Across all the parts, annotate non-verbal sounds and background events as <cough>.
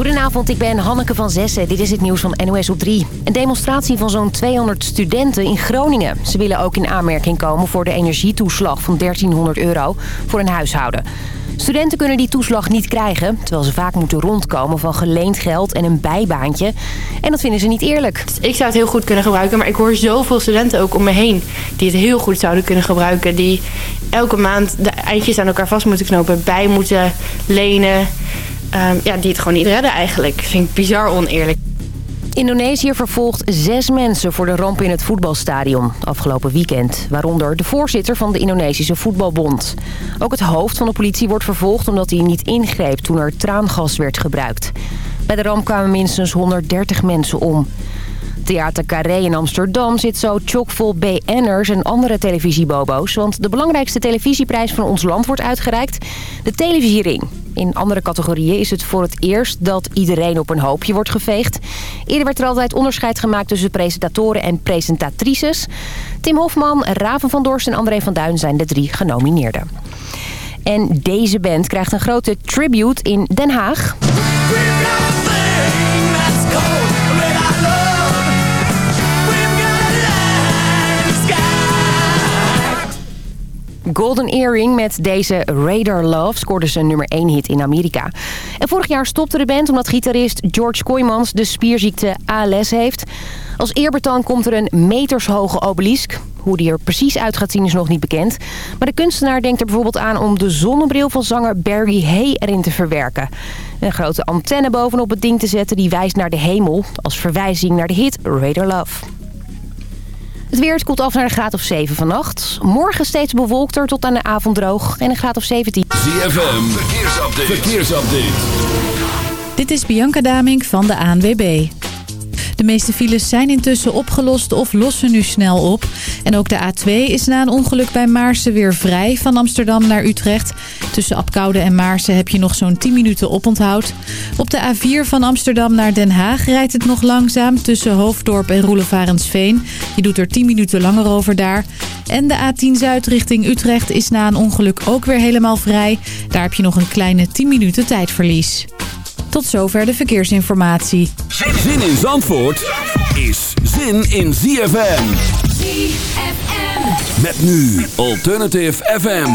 Goedenavond, ik ben Hanneke van Zessen. Dit is het nieuws van NOS op 3. Een demonstratie van zo'n 200 studenten in Groningen. Ze willen ook in aanmerking komen voor de energietoeslag van 1300 euro voor een huishouden. Studenten kunnen die toeslag niet krijgen, terwijl ze vaak moeten rondkomen van geleend geld en een bijbaantje. En dat vinden ze niet eerlijk. Ik zou het heel goed kunnen gebruiken, maar ik hoor zoveel studenten ook om me heen die het heel goed zouden kunnen gebruiken. Die elke maand de eindjes aan elkaar vast moeten knopen, bij moeten lenen. Ehm, ja, die het gewoon niet redden eigenlijk. Vind ik bizar oneerlijk. Indonesië vervolgt zes mensen voor de ramp in het voetbalstadion afgelopen weekend. Waaronder de voorzitter van de Indonesische Voetbalbond. Ook het hoofd van de politie wordt vervolgd omdat hij niet ingreep toen er traangas werd gebruikt. Bij de ramp kwamen minstens 130 mensen om. Theater Carré in Amsterdam zit zo chockvol BN'ers en andere televisiebobo's. Want de belangrijkste televisieprijs van ons land wordt uitgereikt. De televisiering. In andere categorieën is het voor het eerst dat iedereen op een hoopje wordt geveegd. Eerder werd er altijd onderscheid gemaakt tussen presentatoren en presentatrices. Tim Hofman, Raven van Dorst en André van Duin zijn de drie genomineerden. En deze band krijgt een grote tribute in Den Haag. Golden Earring met deze Radar Love scoorde zijn nummer 1 hit in Amerika. En vorig jaar stopte de band omdat gitarist George Kooijmans de spierziekte ALS heeft. Als eerbetoon komt er een metershoge obelisk. Hoe die er precies uit gaat zien is nog niet bekend. Maar de kunstenaar denkt er bijvoorbeeld aan om de zonnebril van zanger Barry Hay erin te verwerken. Een grote antenne bovenop het ding te zetten die wijst naar de hemel... als verwijzing naar de hit Radar Love. Het weer het koelt af naar een graad of 7 vannacht. Morgen steeds bewolkter tot aan de avond droog en een graad of 17. ZFM, verkeersupdate. verkeersupdate. Dit is Bianca Damink van de ANWB. De meeste files zijn intussen opgelost of lossen nu snel op. En ook de A2 is na een ongeluk bij Maarsen weer vrij van Amsterdam naar Utrecht. Tussen Apkoude en Maarsen heb je nog zo'n 10 minuten oponthoud. Op de A4 van Amsterdam naar Den Haag rijdt het nog langzaam tussen Hoofddorp en Roelevarensveen. Je doet er 10 minuten langer over daar. En de A10 Zuid richting Utrecht is na een ongeluk ook weer helemaal vrij. Daar heb je nog een kleine 10 minuten tijdverlies. Tot zover de verkeersinformatie. Zin in Zandvoort is zin in ZFM. ZFM. Met nu Alternative FM.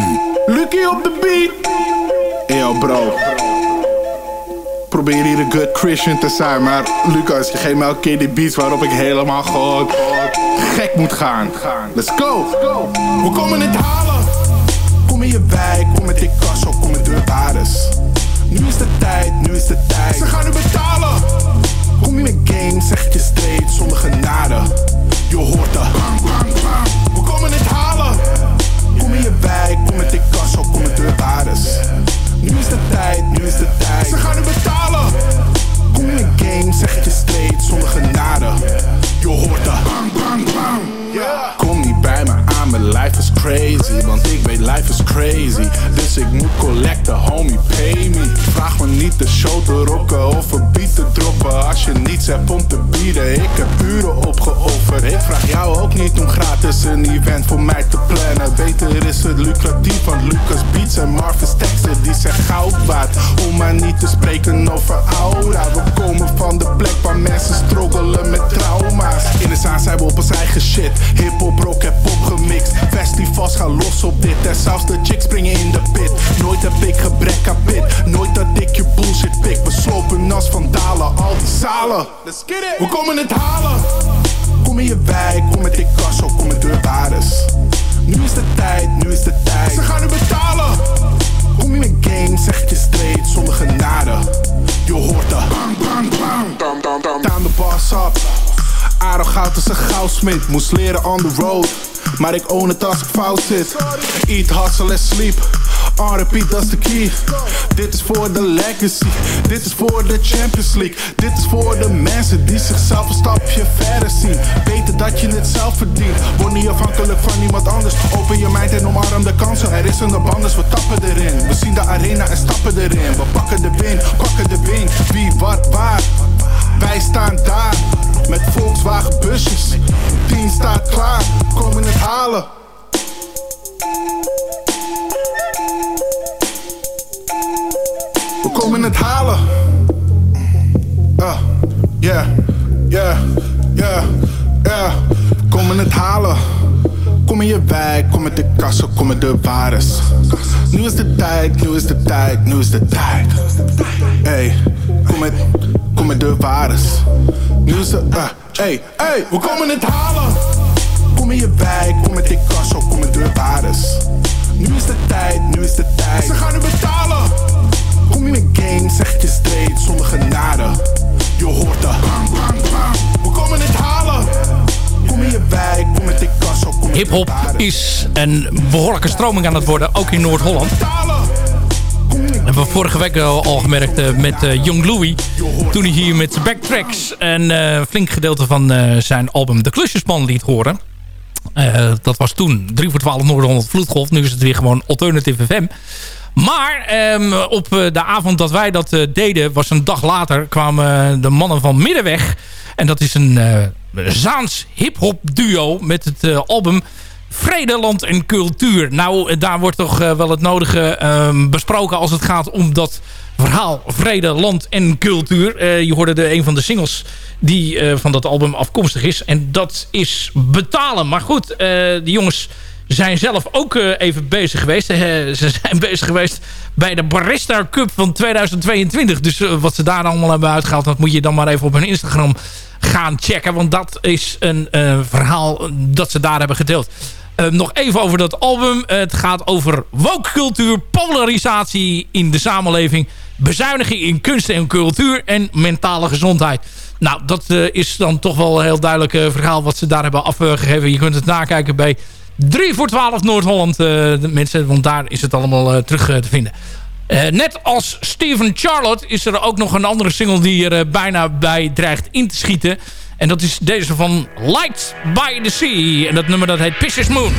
Lucky op de beat. Yo bro. Probeer hier een good Christian te zijn, maar Lucas, je geeft me elke keer die beats waarop ik helemaal gewoon gek moet gaan. Let's go. We komen het halen. Kom in je wijk, kom met die kassa, kom met deurwaarders. Nu is de tijd, nu is de tijd. Ze gaan nu betalen. Kom je met game, zeg je straight, zonder genade. Je hoort de. We komen het halen. Kom in je wijk, kom met die kassa, kom met deurwaarders. Nu is de tijd, nu is de tijd. Ze gaan nu betalen. Kom je met game, zeg je straight, zonder genade. Je hoort de. Kom niet bij me life is crazy Want ik weet life is crazy. Dus ik moet collecten, homie, pay me. Vraag me niet de show te rocken of een beat te droppen. Als je niets hebt om te bieden, ik heb uren opgeofferd. Ik vraag jou ook niet om gratis een event voor mij te plannen. Beter is het lucratief, want Lucas Beats en Marvin's teksten Die zijn goud waard. Om maar niet te spreken over aura. We komen van de plek waar mensen struggelen met trauma's. In de zaal zijn we op ons eigen shit. Hip-hop, rock, hip-hop gemixt. Festivals gaan los op dit. En zelfs de chicks springen in de pit. Nooit heb ik gebrek aan pit. Nooit dat ik je bullshit pik. We slopen als vandalen, al die zalen. Let's get it. We komen het halen. Kom in je wijk, kom met die kassa, kom met deurwaarders. Nu is de tijd, nu is de tijd. Ze gaan nu betalen. Kom je met game, zeg ik je straight, zonder genade. Je hoort de bang, bang, bang. Dam, dam, dam. Down the boss up. Aardig als een goudsmid, moest leren on the road. Maar ik own het als ik fout zit. Eat, hustle en sleep. On repeat, is de key. Dit is voor de legacy. Dit is voor de Champions League. Dit is voor de mensen die zichzelf een stapje verder zien. Weten dat je het zelf verdient. Word niet afhankelijk van iemand anders. Open je mind en omarm de kansen. Er is een abundance, we tappen erin. We zien de arena en stappen erin. We pakken de win, pakken de win. Wie, wat, waar. Wij staan daar. Met Volkswagen busjes. Team staat klaar. Komen het halen. We komen het halen. uh, yeah, yeah, yeah, yeah. Kom in het halen. Kom in je wijk, kom met de kassen, kom met de waardes. Nu is de tijd, nu is de tijd, nu is de tijd. Hey, kom met, kom met de waardes. Nu is de, uh, hey, hey, we komen het halen. Kom in je wijk, kom met de kassen, kom met de waardes. Nu is de tijd, nu is de tijd. Ze gaan nu betalen. Kom je met game, zeg je straight, zonder genade. Je hoort de bang, bang, bang. We komen het halen. Kom in je wijk, kom met de met Hip-hop is een behoorlijke stroming aan het worden, ook in Noord-Holland. Hebben we vorige week al gemerkt uh, met uh, Young Louie. Toen hij hier met Backtracks een uh, flink gedeelte van zijn album De Klusjesman liet horen. dat was toen 3 voor 12 Noord-Holland Vloedgolf. Nu is het weer gewoon Alternative FM. Maar um, op de avond dat wij dat deden, was een dag later, kwamen de mannen van Middenweg. En dat is een Zaans hip-hop duo met het uh, album Vrede, Land en Cultuur. Nou, daar wordt toch wel het nodige um, besproken als het gaat om dat verhaal Vrede, Land en Cultuur. je hoorde de, een van de singles die van dat album afkomstig is. En dat is Betalen. Maar goed, de jongens zijn zelf ook uh, even bezig geweest. Uh, ze zijn <laughs> bezig geweest bij de Barista Cup van 2022. Dus uh, wat ze daar allemaal hebben uitgehaald... dat moet je dan maar even op hun Instagram gaan checken. Want dat is een verhaal dat ze daar hebben gedeeld. nog even over dat album. het gaat over woke-cultuur, polarisatie in de samenleving... bezuiniging in kunst en cultuur en mentale gezondheid. Nou, dat is dan toch wel een heel duidelijk verhaal... wat ze daar hebben afgegeven. Je kunt het nakijken bij 3 voor 12 Noord-Holland, uh, mensen. Want daar is het allemaal uh, terug uh, te vinden. net als Steven Charlotte is er ook nog een andere single die er bijna bij dreigt in te schieten. En dat is deze van Light by the Sea. En dat nummer dat heet Pisces Moon.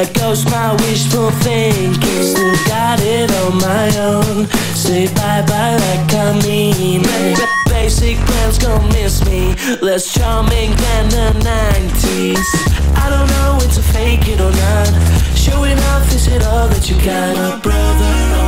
There goes my wishful thinking. Still got it on my own. Say bye bye like I mean it. Basic plans gon' miss me. Less charming than the 90s. I don't know when to fake it or not. Showing off, is it all that you got? A brother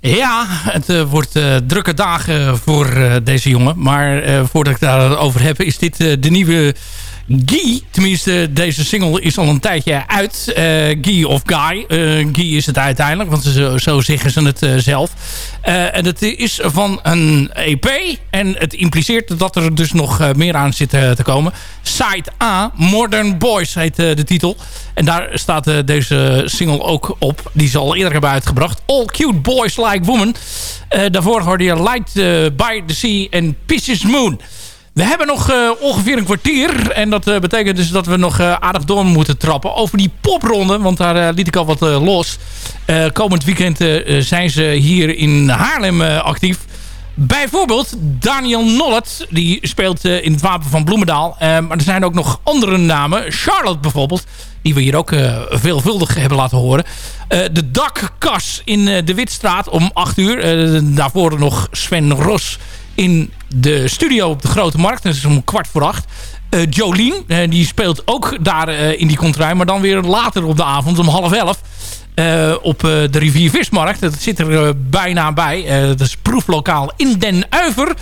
Ja, het eh, wordt eh, drukke dagen voor eh, deze jongen. Maar voordat ik daarover heb, is dit de nieuwe Guy. Tenminste, deze single is al een tijdje uit. Guy of Guy. Guy is het uiteindelijk, want zo, zeggen ze het zelf. en het is van een EP. En het impliceert dat er dus nog meer aan zit te komen. Side A, Modern Boys heet de titel. En daar staat deze single ook op. Die ze al eerder hebben uitgebracht. All Cute Boys Like Woman. daarvoor hoorde je Light by the Sea en Pieces Moon. We hebben nog uh, ongeveer een kwartier. En dat uh, betekent dus dat we nog uh, aardig door moeten trappen. Over die popronde, want daar liet ik al wat los. komend weekend zijn ze hier in Haarlem actief. Bijvoorbeeld Daniel Nollet. Die speelt in het Wapen van Bloemendaal. maar er zijn ook nog andere namen. Charlotte bijvoorbeeld. Die we hier ook veelvuldig hebben laten horen. de dakkas in de Witstraat om 8 uur. daarvoor nog Sven Ros in de studio op de Grote Markt. Dat is om kwart voor acht. Uh, Jolien, uh, die speelt ook daar uh, in die contrai. Maar dan weer later op de avond om half elf. op de rivier Vismarkt. Dat zit er bijna bij. dat is proeflokaal in Den Uiver.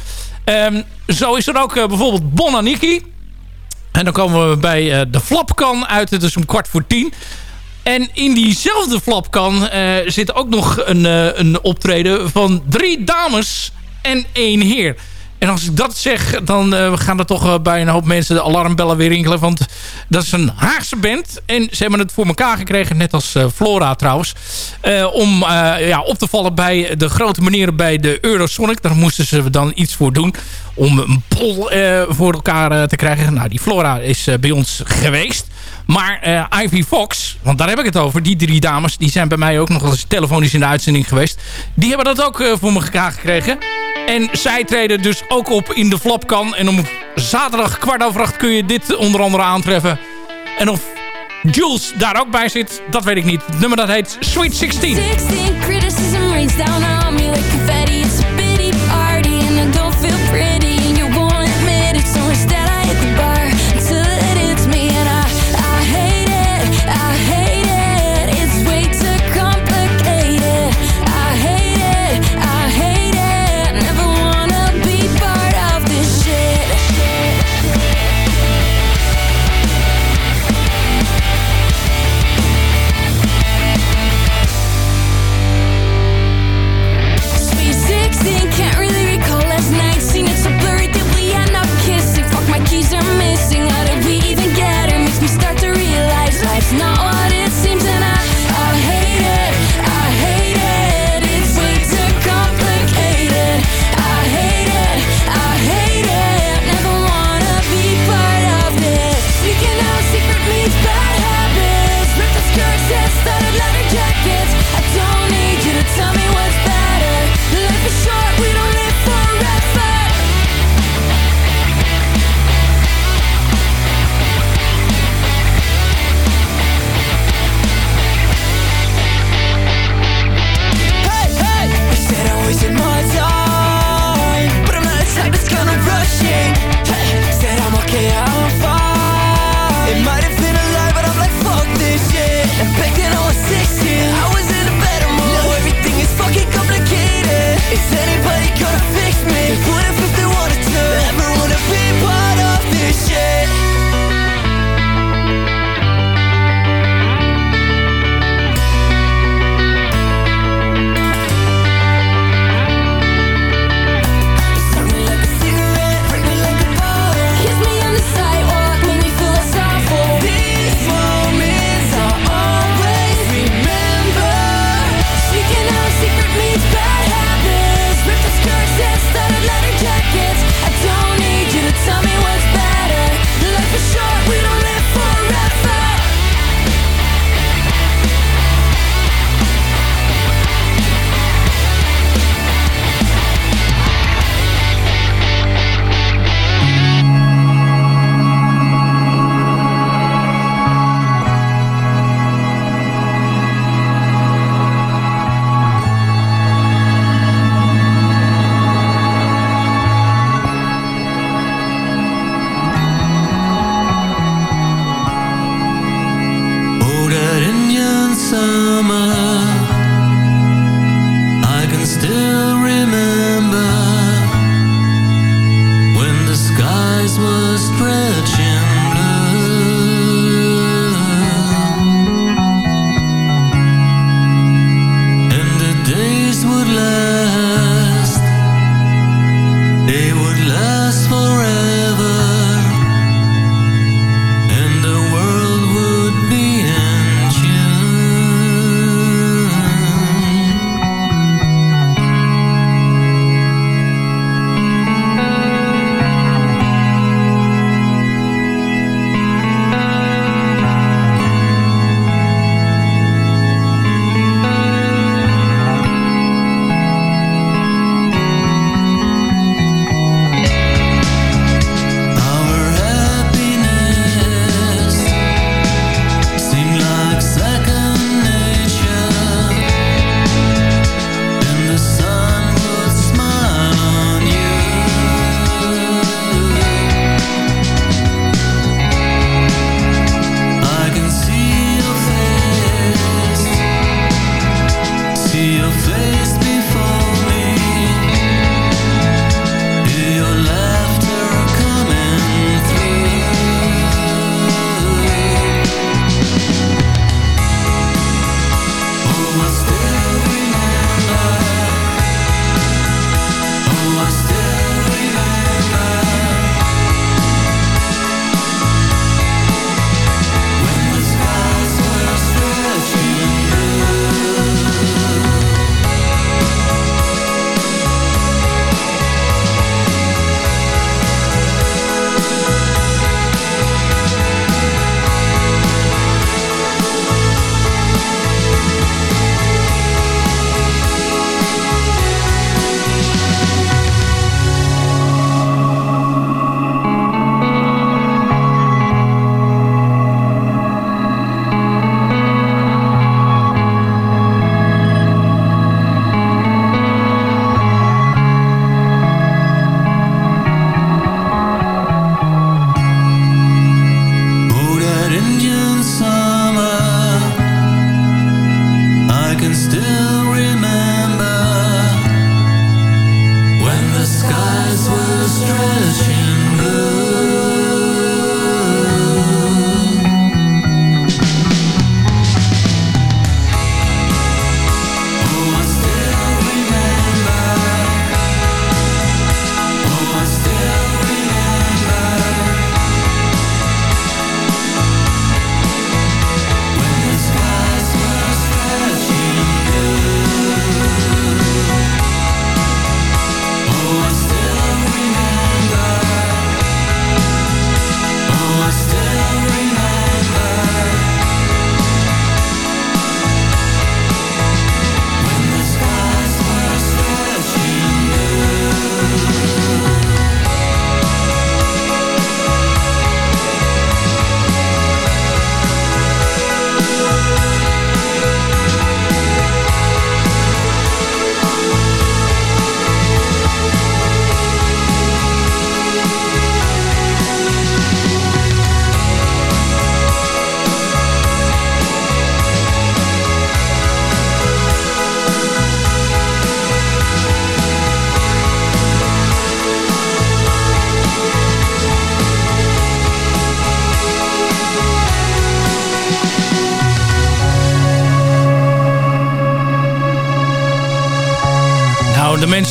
Um, zo is er ook bijvoorbeeld Bonaniki. En dan komen we bij de Flapkan uit. Het is om kwart voor tien. En in diezelfde Flapkan zit ook nog een, een optreden van drie dames en één heer. En als ik dat zeg, dan uh, gaan er toch uh, bij een hoop mensen de alarmbellen weer rinkelen. Want dat is een Haagse band. En ze hebben het voor elkaar gekregen, net als uh, Flora trouwens. om ja, op te vallen bij de grote manieren bij de Eurosonic. Daar moesten ze dan iets voor doen. Om een pol voor elkaar te krijgen. Nou, die Flora is bij ons geweest. Maar Ivy Fox, want daar heb ik het over. Die drie dames, die zijn bij mij ook nog eens telefonisch in de uitzending geweest. Die hebben dat ook voor elkaar gekregen. En zij treden dus ook op in de Flapkan. En om zaterdag kwart over acht kun je dit onder andere aantreffen. En of Jules daar ook bij zit, dat weet ik niet. Het nummer dat heet Sweet 16. 16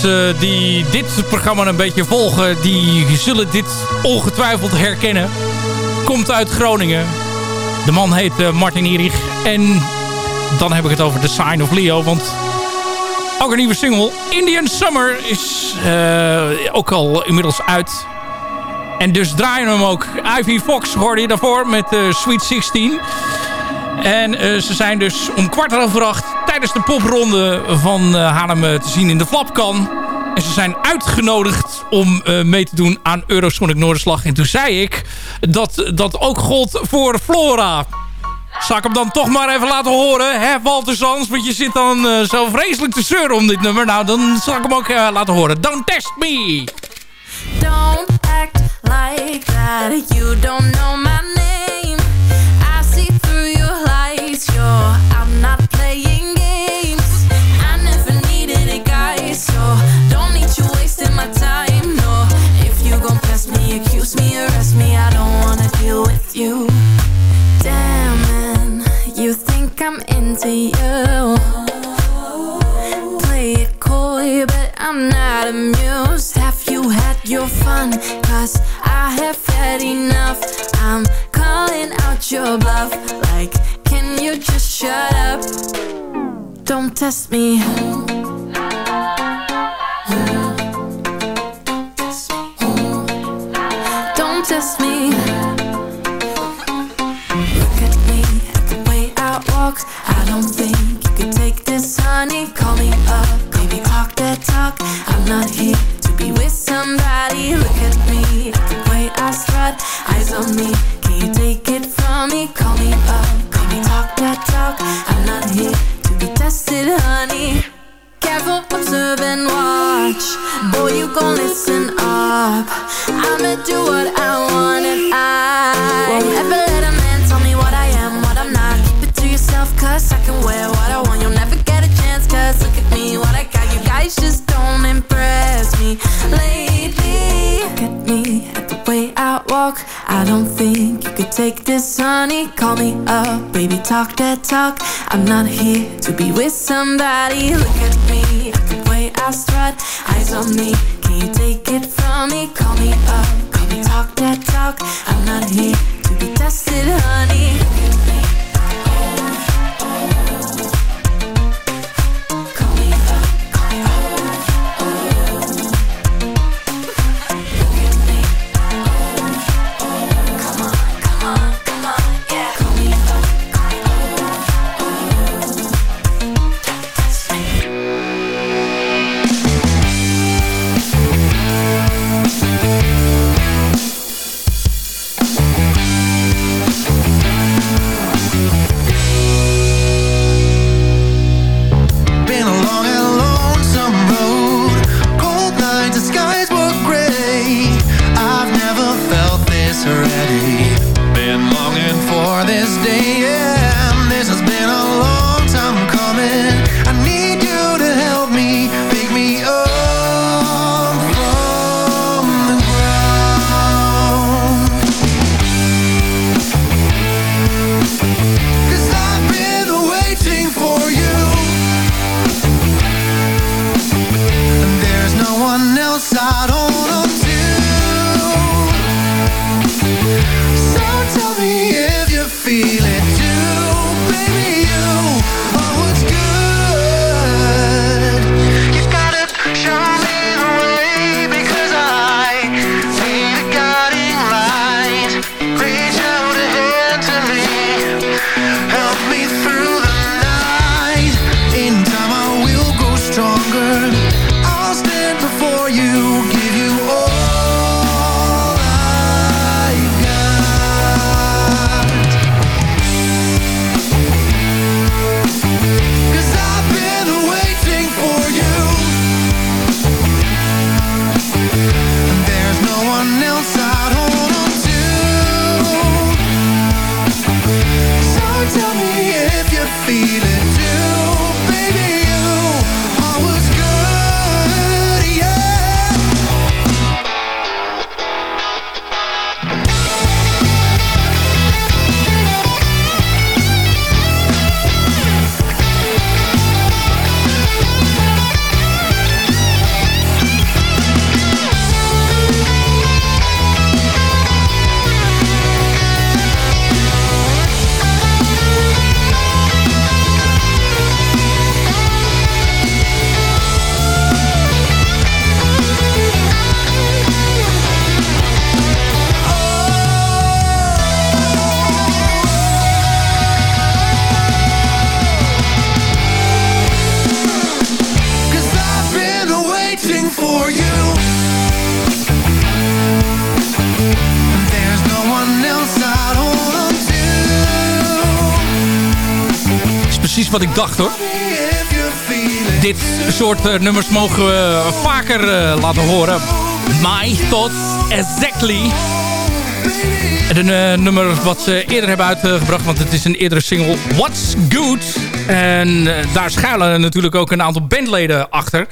mensen die dit programma een beetje volgen... die zullen dit ongetwijfeld herkennen. Komt uit Groningen. De man heet uh, Martin Erich. En dan heb ik het over The Sign of Leo. Want ook een nieuwe single, Indian Summer, is uh, ook al inmiddels uit. En dus draaien we hem ook. Ivy Fox hoorde je daarvoor met uh, Sweet 16. En ze zijn dus om kwart over acht tijdens de popronde van uh, Haarlem te zien in de Flapkan. En ze zijn uitgenodigd om uh, mee te doen aan Eurosonic Noorderslag. En toen zei ik dat dat ook gold voor Flora. Zal ik hem dan toch maar even laten horen, hè, Walter Sans? Want je zit dan zo vreselijk te zeuren om dit nummer. Nou, dan zal ik hem ook laten horen. Don't test me! Don't act like that. You don't know my. With you. Damn, man, you think I'm into you. Play it coy, but I'm not amused. Have you had your fun? Cause I have had enough. I'm calling out your bluff. Like, can you just shut up? Don't test me. I. I don't think you could take this, honey. Call me up, baby, talk that talk. I'm not here to be with somebody. Look at me, the way I strut. Eyes on me, can you take it from me? Call me up, baby, talk that talk. I'm not here to be tested, honey. Careful, observe and watch. Boy, you gon' listen up. I'ma do what I want and I won't Call me up, baby, talk that talk. I'm not here to be with somebody. Look at me, the way I strut. Eyes on me, can you take it from me? Call me up, baby, talk that talk. I'm not here to be tested, honey. Soort eh, nummers mogen we vaker eh, laten horen. My Thoughts Exactly. En een eh, nummer wat ze eerder hebben uitgebracht, want het is een eerdere single, What's Good. En eh, daar schuilen natuurlijk ook een aantal bandleden achter.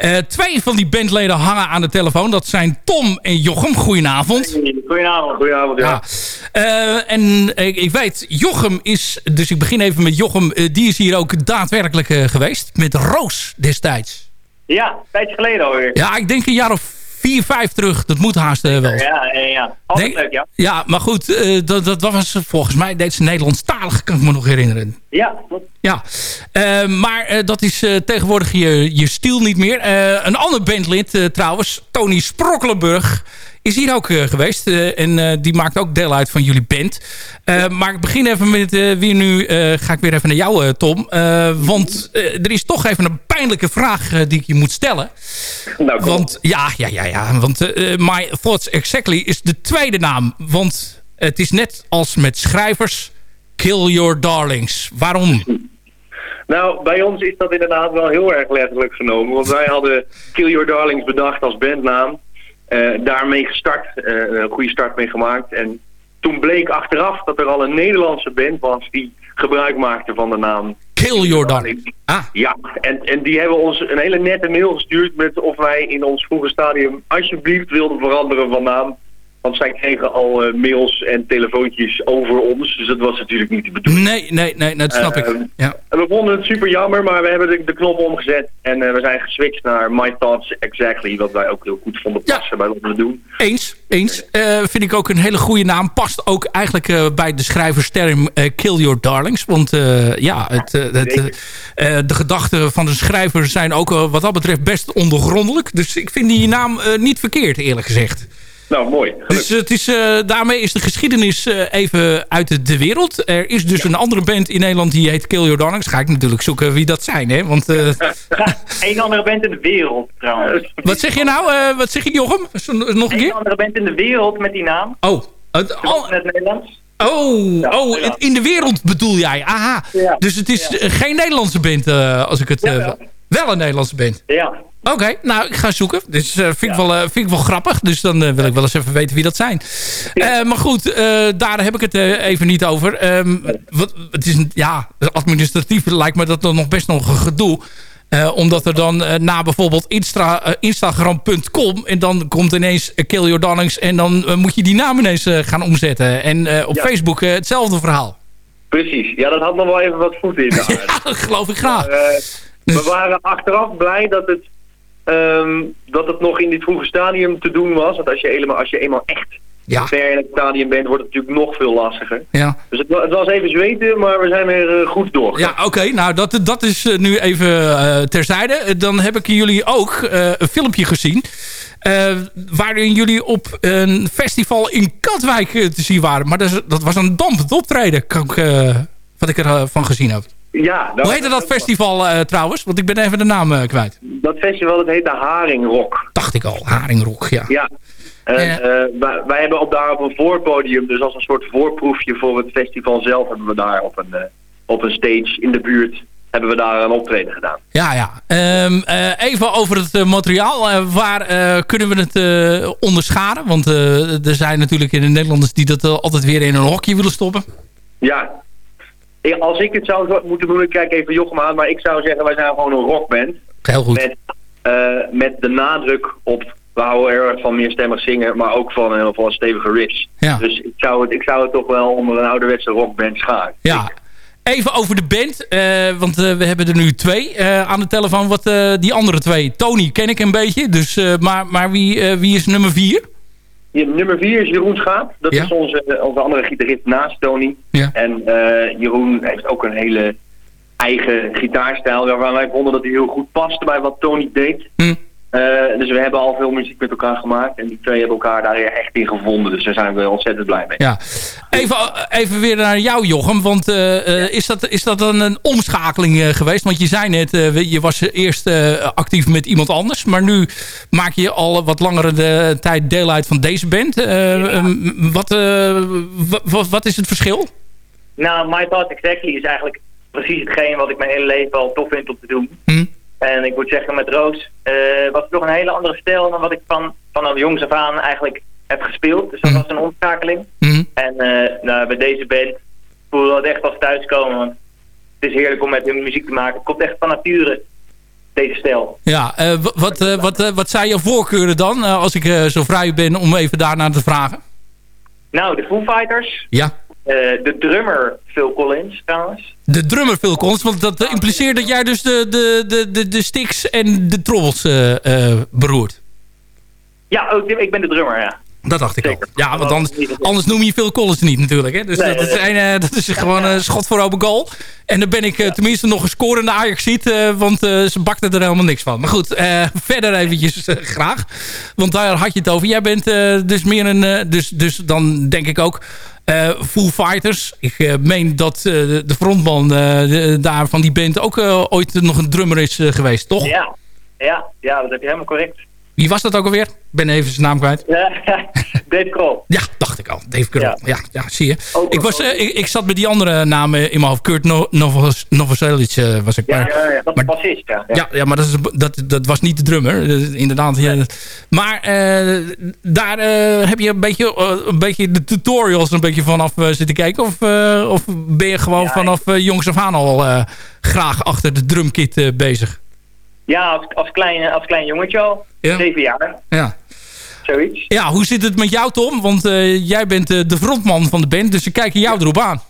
Eh, twee van die bandleden hangen aan de telefoon. Dat zijn Tom en Jochem. Goedenavond. Goedenavond, goedenavond. Ja. Ja. Eh, en ik, ik weet, Jochem is... Dus ik begin even met Jochem. eh, die is hier ook daadwerkelijk geweest. Met Roos destijds. Ja, een tijdje geleden alweer. Ja, ik denk een jaar of vier, vijf terug. Dat moet haast eh, wel. Ja, ja, ja. Altijd leuk, ja. Ja, maar goed, eh, dat, dat was volgens mij deed ze Nederlandstalig, kan ik me nog herinneren. Ja, klopt. Ja, Eh, maar eh, dat is eh, tegenwoordig je, je stiel niet meer. Eh, een ander bandlid eh, trouwens, Tony Sprokkelenburg, is hier ook eh, geweest. Eh, en eh, die maakt ook deel uit van jullie band. Maar ik begin even met weer nu, ga ik weer even naar jou Tom. Want er is toch even een pijnlijke vraag die ik je moet stellen. Nou, kom. Want ja, ja, ja, ja. Want My Thoughts Exactly is de tweede naam. Want het is net als met schrijvers. Kill Your Darlings. Waarom? Nou, bij ons is dat inderdaad wel heel erg letterlijk genomen. Want wij hadden Kill Your Darlings bedacht als bandnaam. Eh, daarmee gestart, eh, een goede start mee gemaakt. En toen bleek achteraf dat er al een Nederlandse band was die gebruik maakte van de naam. Kill Darlings. Ah, Ja, en, en die hebben ons een hele nette mail gestuurd met of wij in ons vroege stadium alsjeblieft wilden veranderen van naam. Want zij kregen al eh, mails en telefoontjes over ons, dus dat was natuurlijk niet de bedoeling. nee, nee, nee, dat snap ik. Eh, Ja. We vonden het super jammer, maar we hebben de, de knop omgezet en eh, we zijn geswitcht naar My Thoughts Exactly, wat wij ook heel goed vonden Ja. passen bij wat we doen. Eens, eens. Eh, vind ik ook een hele goede naam. Past ook eigenlijk bij de schrijversterm Kill Your Darlings. Want ja, het, het, de gedachten van de schrijver zijn ook wat dat betreft best ondergrondelijk. Dus ik vind die naam niet verkeerd, eerlijk gezegd. Nou, mooi. Dus het is, eh, daarmee is de geschiedenis eh, even uit de, wereld. Er is dus een andere band in Nederland die heet Kill Your Darlings. Ga ik natuurlijk zoeken wie dat zijn, hè? Want, eh, <laughs> Eén andere band in de wereld trouwens. wat zeg je nou? Eh, wat zeg je, Jochem? Nog een Eén keer? andere band in de wereld met die naam. Oh, het- oh, In het Nederlands. Oh, Ja, oh ja. in de wereld bedoel jij. Aha. Dus het is eh, geen Nederlandse band, eh, als ik het... eh, wel een Nederlandse band. Ja. Oké, nou, ik ga zoeken. Dus eh, vind, ik wel, eh, vind ik wel grappig. Dus dan eh, wil ik wel eens even weten wie dat zijn. Maar goed, daar heb ik het even niet over. Ehm, wat, het is een, ja, administratief lijkt me dat dan nog best nog een gedoe. Omdat er dan na bijvoorbeeld Instagram.com... en dan komt ineens Kill Your Darlings... en dan moet je die naam ineens gaan omzetten. En op Ja. Facebook hetzelfde verhaal. Precies, ja, dat had nog wel even wat voeten in. <laughs> Ja, geloof ik graag. Maar, we waren achteraf blij dat het, ehm, dat het nog in dit vroege stadium te doen was. Want als je, eenmaal, als je eenmaal echt Ja. ver in het stadium bent, wordt het natuurlijk nog veel lastiger. Ja. Dus het, wa- het was even zweten, maar we zijn er eh, goed door. Ja, oké. nou, dat, dat is eh, nu even eh, terzijde. Dan heb ik jullie ook een filmpje gezien. waarin jullie op een festival in Katwijk te zien waren. Maar dat, was een dampend optreden, kan ik, wat ik ervan gezien heb. Ja, nou, Hoe heette dat festival eh, trouwens? Want ik ben even de naam eh, kwijt. Dat festival dat heet de Haringrock. Dacht ik al, Haringrok, ja. Ja. Eh, wij, wij hebben op daar op een voorpodium, dus als een soort voorproefje voor het festival zelf, hebben we daar op een, op een stage in de buurt, hebben we daar een optreden gedaan. Ja, ja. Ehm, eh, even over het materiaal. Waar kunnen we het onderscharen? Want er zijn natuurlijk in de Nederlanders die dat altijd weer in een hokje willen stoppen. Ja. Als ik het zou zo- moeten doen, ik kijk even Jochem aan, maar ik zou zeggen, wij zijn gewoon een rockband. Heel goed. Met, eh, met de nadruk op, we houden heel erg van meerstemmig zingen, maar ook van heel veel stevige riffs. Ja. Dus ik zou, het, ik zou het toch wel onder een ouderwetse rockband scharen. Ja. Even over de band, eh, want eh, we hebben er nu twee aan de telefoon. Wat die andere twee, Tony ken ik een beetje, dus, maar, maar wie, wie is nummer vier? Je, nummer vier is Jeroen Schaap. Dat Ja. is onze, onze andere gitarist naast Tony. Ja. En eh, Jeroen heeft ook een hele eigen gitaarstijl waarvan wij vonden dat hij heel goed paste bij wat Tony deed. Hm. Eh, dus we hebben al veel muziek met elkaar gemaakt en die twee hebben elkaar daar echt in gevonden. Dus daar zijn we ontzettend blij mee. Ja. Even, even weer naar jou, Jochem. Want eh, eh, is, dat, is dat dan een omschakeling eh, geweest? Want je zei net, eh, je was eerst eh, actief met iemand anders. Maar nu maak je al wat langere de, tijd deel uit van deze band. Eh, wat, eh, wa- wa- wat is het verschil? Nou, My Thoughts Exactly is eigenlijk precies hetgeen wat ik mijn hele leven al tof vind om te doen. Hm. En ik moet zeggen, met Roos eh, was het toch een hele andere stijl dan wat ik van, van jongs af aan eigenlijk heb gespeeld. Dus dat was een omschakeling. Hm. En eh, nou, bij deze band voelde het echt als thuiskomen. Want het is heerlijk om met hun muziek te maken. Het komt echt van nature, deze stijl. Ja, eh, wat, wat, wat zijn jouw voorkeuren dan? als ik zo vrij ben om even daarnaar te vragen. Nou, de Foo Fighters. Ja. de drummer Phil Collins trouwens. De drummer Phil Collins, want dat eh, impliceert dat jij dus de, de, de, de, de sticks en de trommels eh, eh, beroert. Ja, ik ben de drummer, ja. Dat dacht ik ook. Ja, want anders, anders noem je Phil Collins niet natuurlijk. Hè? Dus Nee, dat, is een, eh, dat is gewoon een schot voor open goal. En dan ben ik eh, tenminste nog een scorende Ajax ziet, want eh, ze bakten er helemaal niks van. Maar goed, verder eventjes graag. Want daar had je het over. Jij bent dus meer een... dus, dus dan denk ik ook... Foo Fighters. Ik meen dat de frontman de- daar van die band ook ooit nog een drummer is geweest, toch? Ja. Ja, ja, dat heb je helemaal correct. Wie was dat ook alweer? Ik ben even zijn naam kwijt. <laughs> Dave Krol. Ja, dacht ik al. Dave Grohl. Ja. Ja, zie je. Ook Ik, was, eh, ik, ik zat met die andere namen in mijn hoofd. Kurt no Novos Novoselic eh, was ik. Ja, maar, ja, ja, dat maar- bassist, ja. ja, ja, maar dat, is, dat, dat was niet de drummer. eh, inderdaad. ja. Maar daar heb je een beetje, een beetje de tutorials een beetje vanaf zitten kijken. Of, of ben je gewoon vanaf jongs af aan al graag achter de drumkit bezig? Ja, als, als, klein, als klein jongetje al. Ja. Zeven jaar, Ja. zoiets. ja, hoe zit het met jou Tom? Want eh, jij bent eh, de frontman van de band. Dus ze kijken jou erop aan.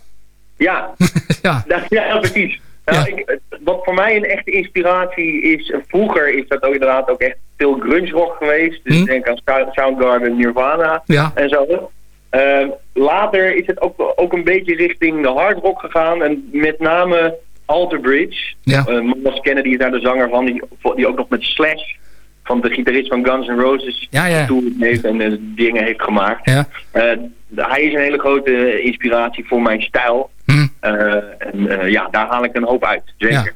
Ja, <laughs> ja. ja, <laughs> ja precies. Nou, ik, wat voor mij een echte inspiratie is, vroeger is dat ook inderdaad ook echt veel grunge rock geweest. Dus Hm. denk aan Sound- Soundgarden, Nirvana en zo. Ehm, later is het ook, ook een beetje richting de hard rock gegaan en met name Alter Bridge. Ja. Uh, Miles Kennedy is daar de zanger van, die, die ook nog met Slash, van de gitarist van Guns N' Roses, Ja, ja. heeft en eh, dingen heeft gemaakt. Ja. Eh, hij is een hele grote inspiratie voor mijn stijl. Eh, en eh, ja, daar haal ik een hoop uit. Zeker.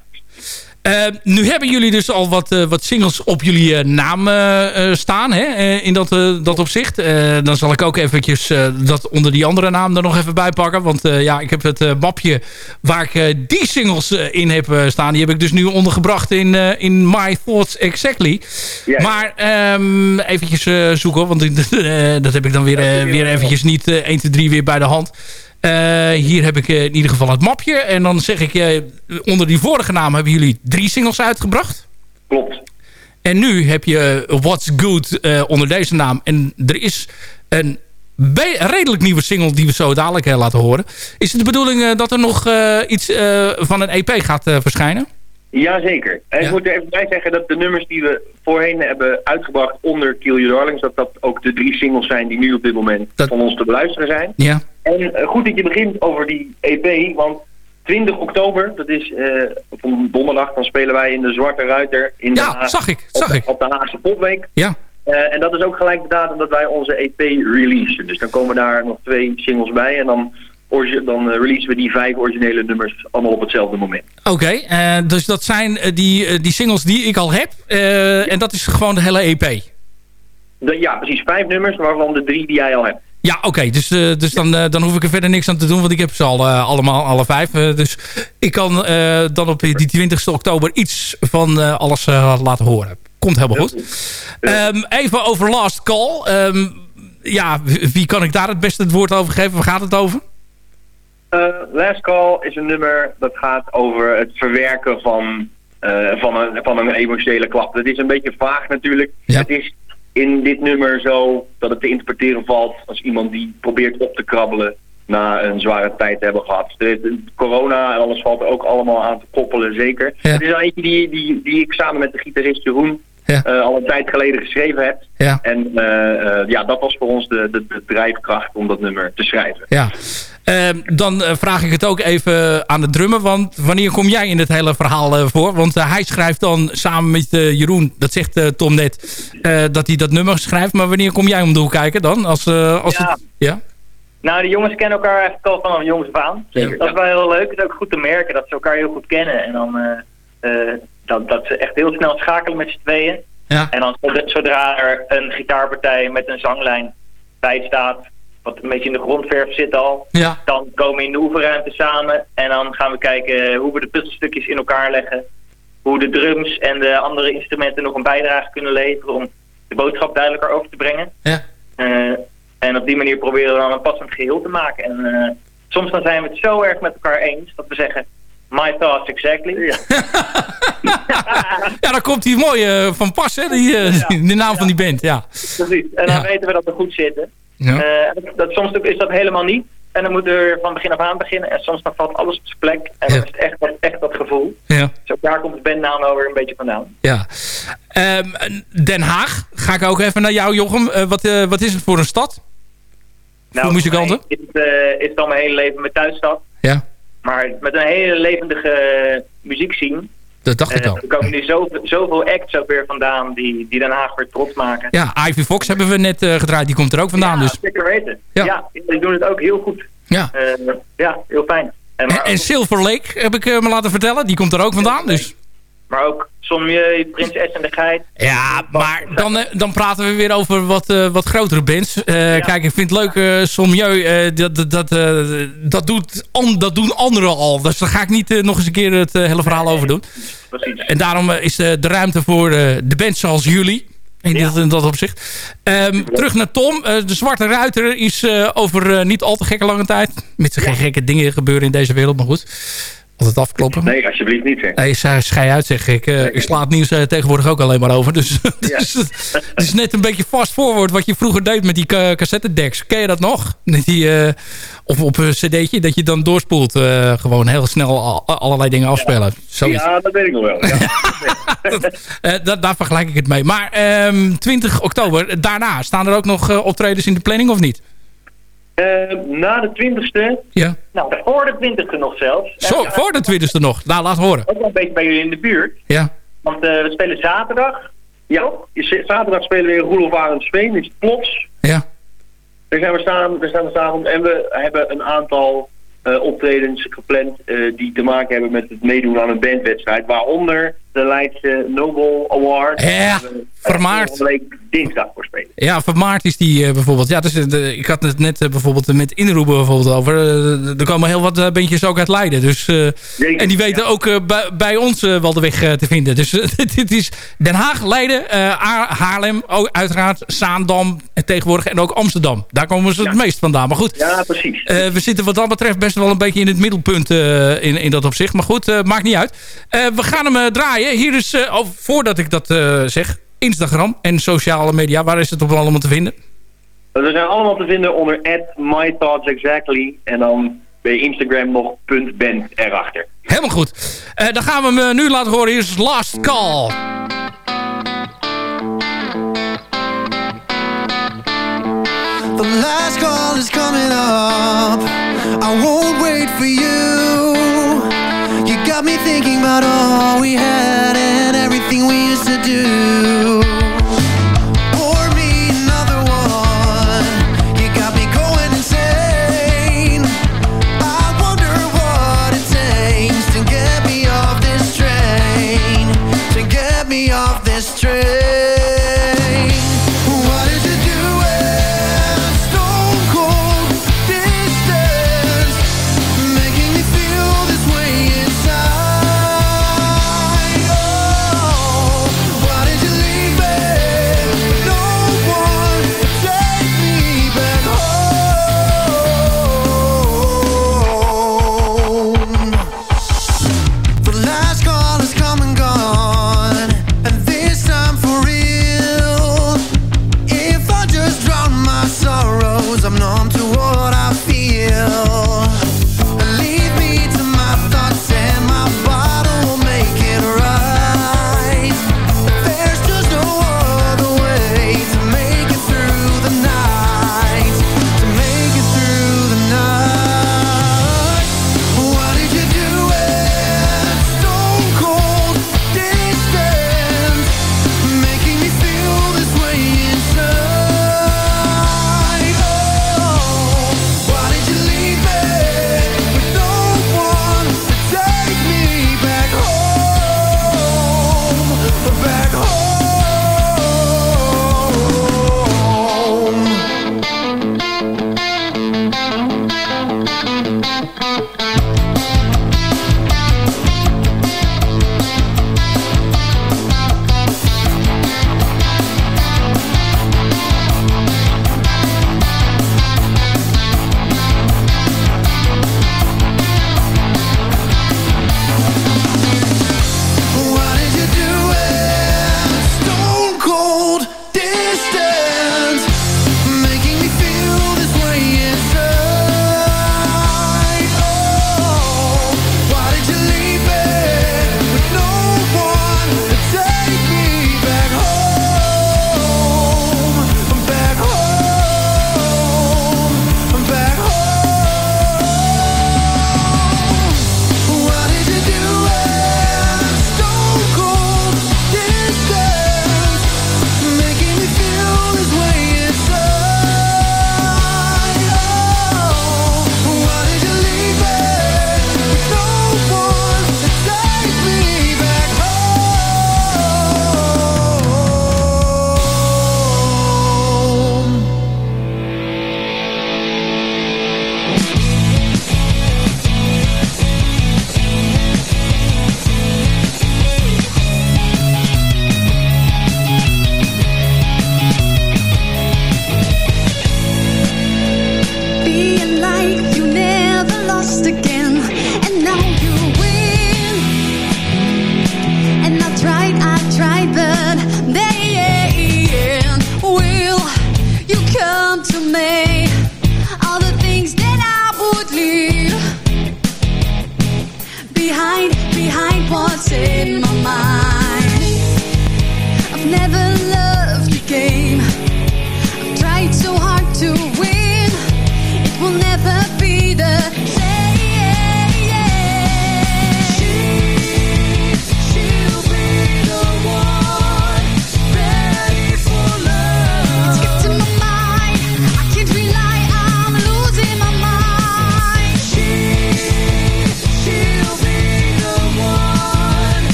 Ja. Eh, nu hebben jullie dus al wat, eh, wat singles op jullie eh, naam eh, staan, hè? in dat, dat opzicht. Dan zal ik ook eventjes dat onder die andere naam er nog even bij pakken. Want ja, ik heb het mapje waar ik die singles in heb staan. Die heb ik dus nu ondergebracht in, in My Thoughts Exactly. Maar ehm eventjes zoeken, want <laughs> dat heb ik dan weer, weer eventjes niet eh 1, 2, 3 weer bij de hand. Eh, hier heb ik eh, in ieder geval het mapje. En dan zeg ik, eh, onder die vorige naam hebben jullie drie singles uitgebracht. Klopt. En nu heb je What's Good onder deze naam. En er is een redelijk nieuwe single die we zo dadelijk eh, laten horen. Is het de bedoeling dat er nog iets van een EP gaat verschijnen? Jazeker. En Ja. ik moet er even bij zeggen dat de nummers die we voorheen hebben uitgebracht onder Kill Your Darlings, dat dat ook de drie singles zijn die nu op dit moment Dat- van ons te beluisteren zijn. Ja. En eh, goed dat je begint over die EP, want 20 oktober, dat is eh, op een donderdag, dan spelen wij in de Zwarte Ruiter in Ja, Haag- zag ik, op, zag ik. op de Haagse Popweek. Ja. Eh, en dat is ook gelijk de datum dat wij onze EP releasen. Dus dan komen daar nog twee singles bij en dan, dan releasen we die vijf originele nummers allemaal op hetzelfde moment. Oké, eh, dus dat zijn die, die singles die ik al heb. en dat is gewoon de hele EP. De- ja, precies vijf nummers, waarvan de drie die jij al hebt. Ja, oké. dus eh, dus dan, eh, dan hoef ik er verder niks aan te doen. Want ik heb ze al eh, allemaal, alle vijf. Dus ik kan dan op die 20 oktober iets van alles laten horen. Komt helemaal goed. Ehm, even over Last Call. Ehm, ja, wie kan ik daar het beste het woord over geven? Waar gaat het over? Last Call is een nummer dat gaat over het verwerken van, van, een, van een emotionele klap. Het is een beetje vaag natuurlijk. Ja. Het is in dit nummer zo dat het te interpreteren valt als iemand die probeert op te krabbelen na een zware tijd te hebben gehad. De, corona en alles valt er ook allemaal aan te koppelen, zeker. Ja. Het is al eentje die, die, die ik samen met de gitarist Jeroen Ja. eh, al een tijd geleden geschreven heb. Ja. En eh, eh, ja, dat was voor ons de, de, de drijfkracht om dat nummer te schrijven. Ja. Ehm, dan eh, vraag ik het ook even aan de drummer. Want wanneer kom jij in het hele verhaal eh, voor? Want eh, hij schrijft dan samen met Jeroen, dat zegt Tom net, dat hij dat nummer schrijft. Maar wanneer kom jij om de hoek kijken dan? Als, als Ja. Het, ja? Nou, die jongens kennen elkaar eigenlijk al vanaf jongs af aan. Zeker, Dat is wel heel leuk. Het is ook goed te merken dat ze elkaar heel goed kennen. En dan dat, dat ze echt heel snel schakelen met z'n tweeën. Ja. En dan zodra er een gitaarpartij met een zanglijn bij staat, wat een beetje in de grondverf zit al. Ja. Dan komen we in de oefenruimte samen en dan gaan we kijken hoe we de puzzelstukjes in elkaar leggen. Hoe de drums en de andere instrumenten nog een bijdrage kunnen leveren om de boodschap duidelijker over te brengen. Ja. Eh, en op die manier proberen we dan een passend geheel te maken. En eh, soms dan zijn we het zo erg met elkaar eens dat we zeggen, my thoughts exactly. Ja, <laughs> <laughs> daar komt hij mooi eh, van pas, hè? Die, <laughs> de naam van die band, ja. Precies. En dan weten we dat we goed zitten. Ja. Eh, dat, dat, soms is dat helemaal niet. En dan moeten we er van begin af aan beginnen. En soms dan valt alles op zijn plek. En dan is het echt, dat- echt dat gevoel. Ja. Dus ook daar komt de bandnaam wel weer een beetje vandaan. ja. Ehm, Den Haag, ga ik ook even naar jou, Jochem. Eh, wat, eh, wat is het voor een stad? voor muzikanten? Is het, is het al mijn hele leven mijn thuisstad. Ja, Maar met een hele levendige muziekscene. Dat dacht ik Eh, al. er komen nu zoveel, zoveel acts ook weer vandaan die, die Den Haag weer trots maken. Ja, Ivy Fox hebben we net eh, gedraaid. Die komt er ook vandaan. Ja, dus. zeker weten. Ja. Die doen het ook heel goed. Ja. Eh, ja, heel fijn. En, En, en Silver Lake heb ik me laten vertellen. Die komt er ook vandaan. Dus. Maar ook Sommieu, Prinses en de Geit. Ja, maar dan, eh, dan praten we weer over wat, eh, wat grotere bands. Eh, Kijk, ik vind het leuk, Sommieu, eh, dat, dat, dat, dat, doet dat doen anderen al. Dus daar ga ik niet nog eens een keer het hele verhaal over doen. Precies. En daarom is de, ruimte voor de bands zoals jullie. In, dat, in dat opzicht. Ehm, terug naar Tom. De Zwarte Ruiter is over niet al te gekke lange tijd. Met geen gekke dingen gebeuren in deze wereld, maar goed. Altijd afkloppen. Nee, alsjeblieft niet. Hè. Nee, schei schei uit zeg ik. Eh, ik sla het nieuws eh, tegenwoordig ook alleen maar over. Dus <laughs> dus het, is net een beetje fast forward wat je vroeger deed met die ca- cassettedecks. Ken je dat nog? Die, eh, of op een cd'tje dat je dan doorspoelt. gewoon heel snel al- allerlei dingen afspelen. Zoiets. Ja, dat weet ik nog wel. Ja. <laughs> <laughs> Da- daar vergelijk ik het mee. Maar ehm, 20 oktober, daarna, staan er ook nog optredens in de planning of niet? Eh, na de twintigste. Ja. Nou, voor de twintigste nog zelfs. Zo, En, voor de 20e nog. Nou, laat horen. Ook wel een beetje bij jullie in de buurt. Ja. Want eh, we spelen zaterdag. Ja, zaterdag spelen we in Roelof Arendsveen. Is plots. Ja. Daar zijn we staan, daar staan we staan en we hebben een aantal eh, optredens gepland eh, die te maken hebben met het meedoen aan een bandwedstrijd. Waaronder de Leidse Nobel Award. Ja, eh, Vermaard. week dinsdag voor spelen. Ja, van Maart is die eh, bijvoorbeeld. Ja, dus, eh, de- ik had het net bijvoorbeeld met Inroepen bijvoorbeeld over. Er komen heel wat bandjes ook uit Leiden. Dus, en die weten ook bij, bij ons wel de weg te vinden. Dus <laughs> dit is Den Haag, Leiden, Ha- Haarlem, ook uiteraard Zaandam en tegenwoordig en ook Amsterdam. Daar komen ze het meest vandaan. Maar goed, Ja, precies. we zitten wat dat betreft best wel een beetje in het middelpunt in, in dat opzicht. Maar goed, maakt niet uit. We gaan hem eh, draaien. Hier is, eh, oh, voordat ik dat eh, zeg, Instagram en sociale media. Waar is het op allemaal te vinden? We zijn allemaal te vinden onder @mythoughtsexactly en dan bij Instagram nog .band erachter. Helemaal goed. Eh, dan gaan we hem eh, nu laten horen. Hier is Last Call. The last call is coming up. I won't wait for you. Got me thinking about all we had and everything we used to do.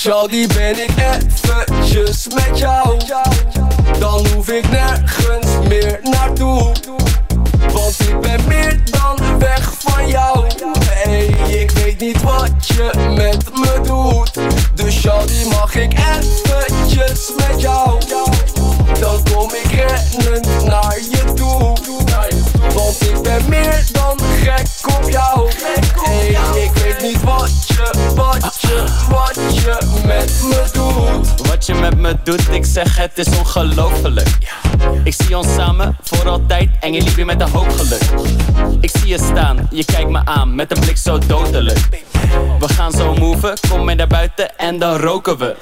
Charlie ben ik eventjes met jou. Dan hoef ik nergens meer naartoe. Want ik ben meer dan weg van jou. Hey, ik weet niet wat je met me doet. Dus Charlie mag ik eventjes met jou? Dan kom ik rennend naar je toe je met me doet, ik zeg het is ongelooflijk. Ik zie ons samen, voor altijd en je liefde met een hoop geluk. Ik zie je staan, je kijkt me aan, met een blik zo dodelijk We gaan zo move, kom mee naar buiten en dan roken we.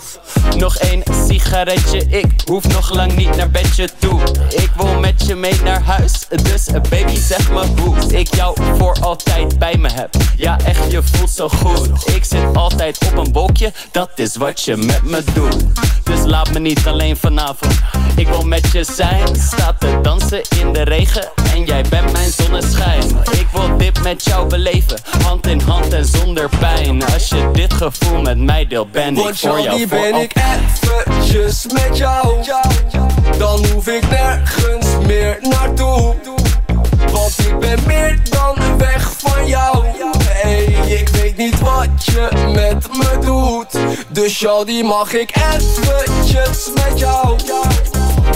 Nog één sigaretje, ik hoef nog lang niet naar bedje toe. Ik wil met je mee naar huis, dus baby zeg me hoe Ik jou voor altijd bij me heb, ja echt je voelt zo goed. Ik zit altijd op een wolkje, dat is wat je met me doet. Dus laat me niet alleen vanavond, ik wil met je zijn Staat te dansen in de regen en jij bent mijn zonneschijn. Ik wil dit met jou beleven, hand in hand en zonder pijn. Als je dit gevoel met mij deelt, ben ik Want voor jou Charlie voor ben ik eventjes met jou. Dan hoef ik nergens meer naartoe. Want ik ben meer dan weg van jou. Hey, ik weet niet wat je met me doet. Dus Charlie mag ik eventjes met jou?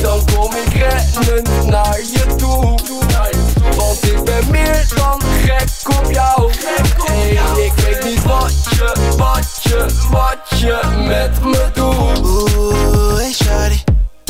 Dan kom ik rennend naar je toe Want ik ben meer dan gek op jou. Hey, ik weet niet wat je, wat je, wat je met me doet. Oeh, hey shawty.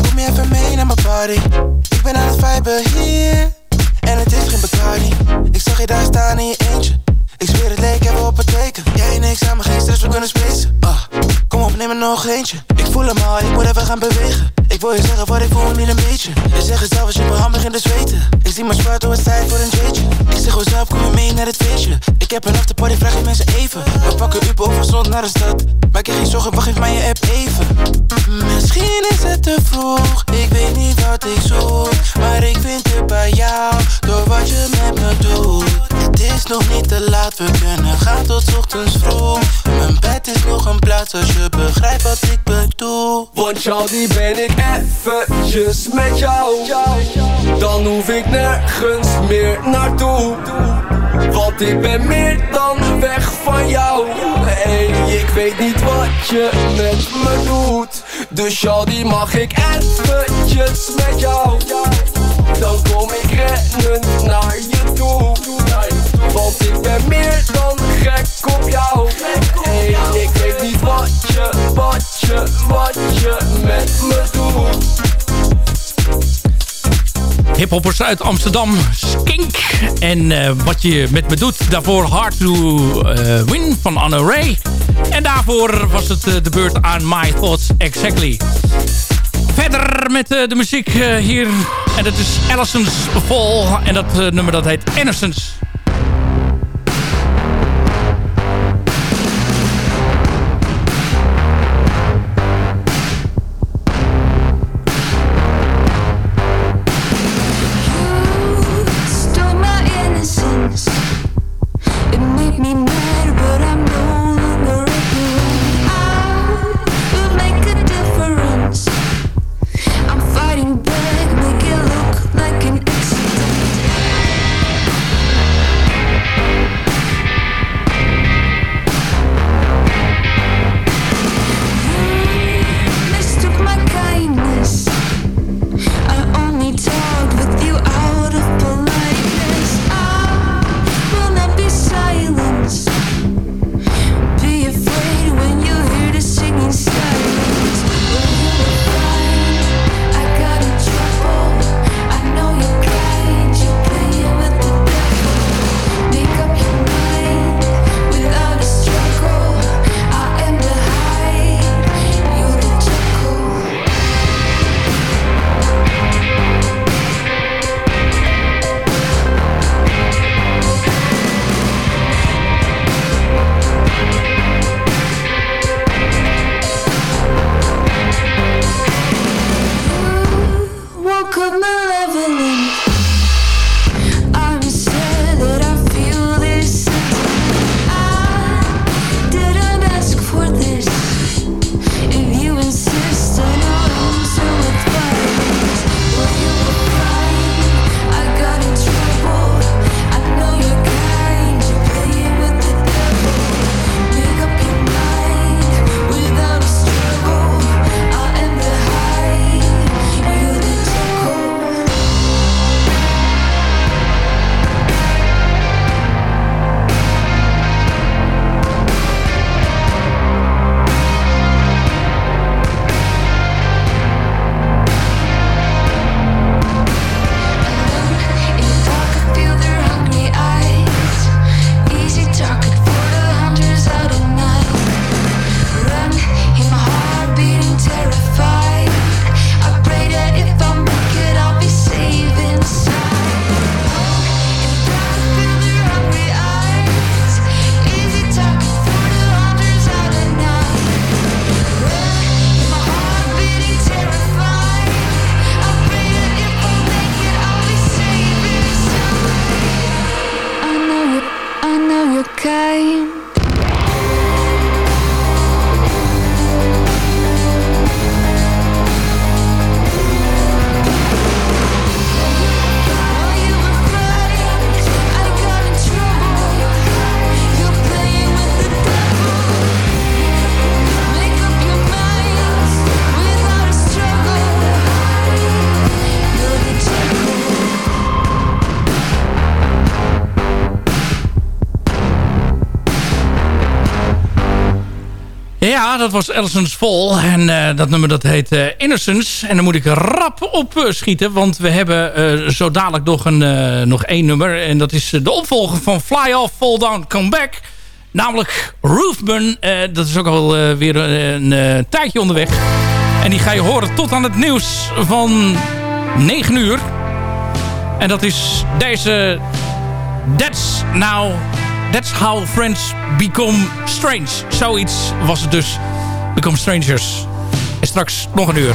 Kom je even mee naar mijn party? Ik ben aan het viben hier En het is geen Bacardi. Ik zag je daar staan in je eentje. Ik zweer het leek even op het teken. Jij en ik samen geen stress, we kunnen spacen. Ah, Kom op, neem er nog eentje. Ik voel hem al, ik moet even gaan bewegen Ik wil je zeggen wat ik voel, niet een beetje. Je zegt het zelf als je mijn hand begint te zweten. Ik zie mijn zwart door het tijd voor een jeetje. Ik zeg wel zelf, kom je mee naar het feestje? Ik heb een afterparty, vraag je mensen even. We pakken Uber of zond naar de stad. Maak je geen zorgen, wacht, geef mij je app even. Misschien is het te vroeg, ik weet niet wat ik zoek. Maar ik vind het bij jou, door wat je met me doet Het is nog niet te laat, we kunnen gaan tot ochtends vroeg. Mijn bed is nog een plaats als je begrijpt wat ik bedoel. Want Charlie ben ik eventjes met jou. Dan hoef ik nergens meer naartoe. Want ik ben meer dan weg van jou. Hey, ik weet niet wat je met me doet. Dus shawty mag ik eventjes met jou. Dan kom ik rennen naar je toe Want ik ben meer dan gek op jou Hey, ik weet niet wat je, wat je, wat je met me doet Hiphoppers uit Amsterdam, Skink. En eh, wat je met me doet, daarvoor Hard to eh, Win van Anne Ray. En daarvoor was het eh, de beurt aan My Thoughts Exactly. Verder met de muziek hier. En dat is Allison's Fall. En dat nummer dat heet Innocence. Dat was Allison's Fall. En eh, dat nummer dat heet eh, Innocence. En dan moet ik rap op eh, schieten. Want we hebben zo dadelijk nog, een, nog één nummer. En dat is de opvolger van Fly Off, Fall Down, Come Back. Namelijk. Eh, dat is ook al eh, weer een tijdje onderweg. En die ga je horen tot aan het nieuws van 9 uur. En dat is deze... That's Now... That's how friends become strange. Zoiets was het dus. Become strangers. En straks nog een uur.